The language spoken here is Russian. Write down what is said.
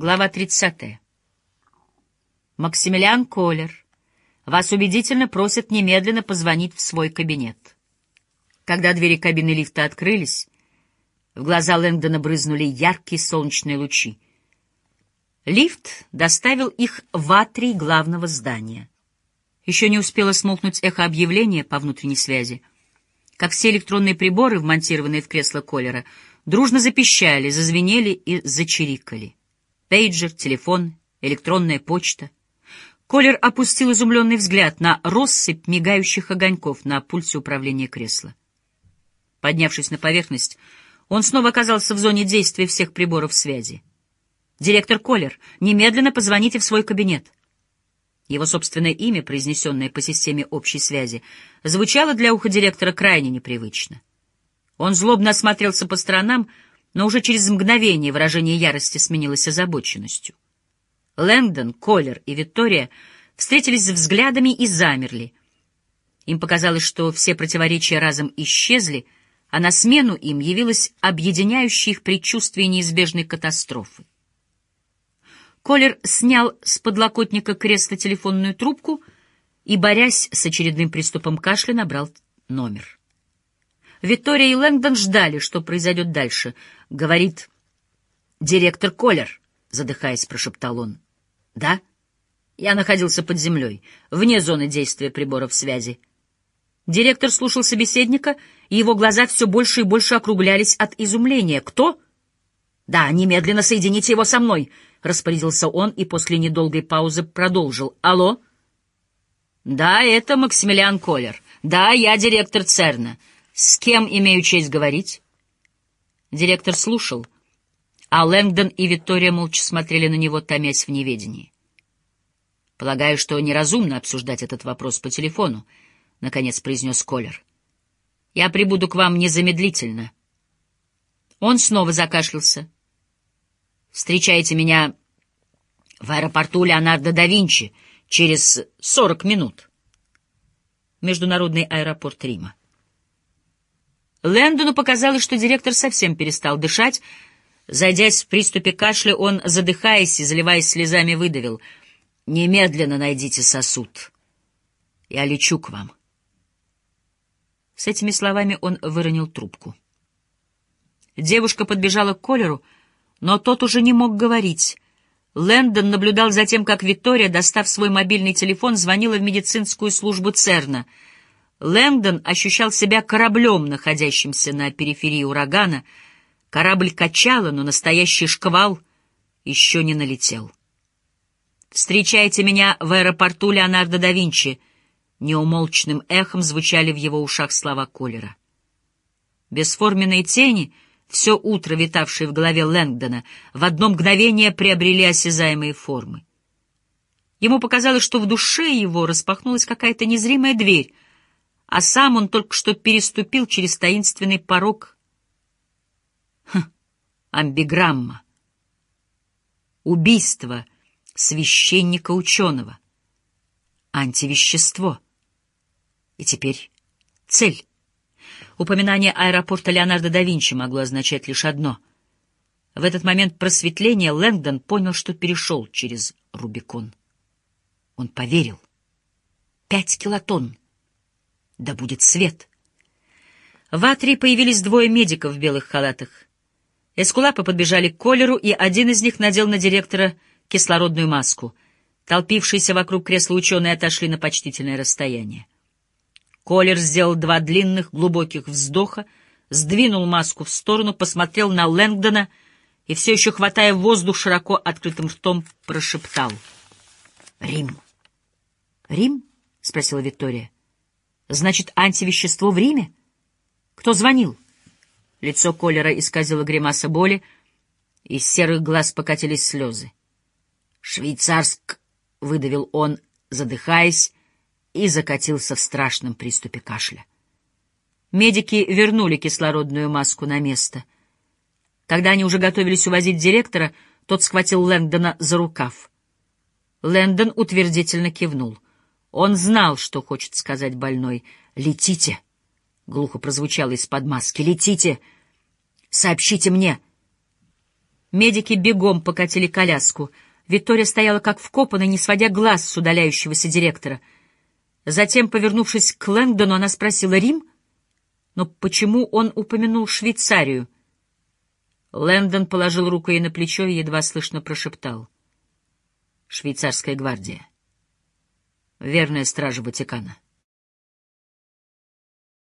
Глава 30. Максимилиан Колер. Вас убедительно просят немедленно позвонить в свой кабинет. Когда двери кабины лифта открылись, в глаза Лэнгдона брызнули яркие солнечные лучи. Лифт доставил их в атрий главного здания. Еще не успело смолкнуть эхо объявления по внутренней связи, как все электронные приборы, вмонтированные в кресло Колера, дружно запищали, зазвенели и зачирикали. Пейджер, телефон, электронная почта. Колер опустил изумленный взгляд на россыпь мигающих огоньков на пульсе управления кресла. Поднявшись на поверхность, он снова оказался в зоне действия всех приборов связи. «Директор Колер, немедленно позвоните в свой кабинет». Его собственное имя, произнесенное по системе общей связи, звучало для уха директора крайне непривычно. Он злобно осмотрелся по сторонам, но уже через мгновение выражение ярости сменилось озабоченностью. Лэнгдон, Колер и Виктория встретились взглядами и замерли. Им показалось, что все противоречия разом исчезли, а на смену им явилось объединяющее их предчувствие неизбежной катастрофы. Колер снял с подлокотника кресла телефонную трубку и, борясь с очередным приступом кашля, набрал номер. Виктория и Лэнгдон ждали, что произойдет дальше. Говорит директор Колер, задыхаясь, прошептал он. Да? Я находился под землей, вне зоны действия приборов связи. Директор слушал собеседника, и его глаза все больше и больше округлялись от изумления. «Кто?» «Да, немедленно соедините его со мной», — распорядился он и после недолгой паузы продолжил. «Алло?» «Да, это Максимилиан Колер. Да, я директор ЦЕРНа. «С кем имею честь говорить?» Директор слушал, а Лэнгдон и Виктория молча смотрели на него, томясь в неведении. «Полагаю, что неразумно обсуждать этот вопрос по телефону», — наконец произнес Колер. «Я прибуду к вам незамедлительно». Он снова закашлялся. «Встречайте меня в аэропорту Леонардо да Винчи через сорок минут». Международный аэропорт Рима. Лэндону показалось, что директор совсем перестал дышать. Зайдясь в приступе кашля, он, задыхаясь и заливаясь слезами, выдавил. «Немедленно найдите сосуд. Я лечу к вам». С этими словами он выронил трубку. Девушка подбежала к Колеру, но тот уже не мог говорить. Лэндон наблюдал за тем, как Виктория, достав свой мобильный телефон, звонила в медицинскую службу ЦЕРНа — Лэнгдон ощущал себя кораблем, находящимся на периферии урагана. Корабль качало, но настоящий шквал еще не налетел. «Встречайте меня в аэропорту Леонардо да Винчи», — неумолчным эхом звучали в его ушах слова Колера. Бесформенные тени, все утро витавшие в голове Лэнгдона, в одно мгновение приобрели осязаемые формы. Ему показалось, что в душе его распахнулась какая-то незримая дверь — а сам он только что переступил через таинственный порог. Хм, амбиграмма. Убийство священника-ученого. Антивещество. И теперь цель. Упоминание аэропорта Леонардо да Винчи могло означать лишь одно. В этот момент просветления Лэнгдон понял, что перешел через Рубикон. Он поверил. Пять килотонн. Да будет свет! В Атри появились двое медиков в белых халатах. Эскулапы подбежали к Колеру, и один из них надел на директора кислородную маску. Толпившиеся вокруг кресла ученые отошли на почтительное расстояние. Колер сделал два длинных, глубоких вздоха, сдвинул маску в сторону, посмотрел на Лэнгдона и, все еще хватая воздух широко открытым ртом, прошептал. «Рим». «Рим?» — спросила Виктория. Значит, антивещество в Риме? Кто звонил? Лицо Колера исказило гримаса боли, из серых глаз покатились слезы. «Швейцарск!» — выдавил он, задыхаясь, и закатился в страшном приступе кашля. Медики вернули кислородную маску на место. Когда они уже готовились увозить директора, тот схватил Лэндона за рукав. Лэндон утвердительно кивнул — он знал, что хочет сказать больной. «Летите!» — глухо прозвучало из-под маски. «Летите! Сообщите мне!» Медики бегом покатили коляску. Виктория стояла как вкопанная, не сводя глаз с удаляющегося директора. Затем, повернувшись к Лэнгдону, она спросила «Рим?» Но почему он упомянул Швейцарию? Лэндон положил руку ей на плечо и едва слышно прошептал. «Швейцарская гвардия. Верная стража Ватикана».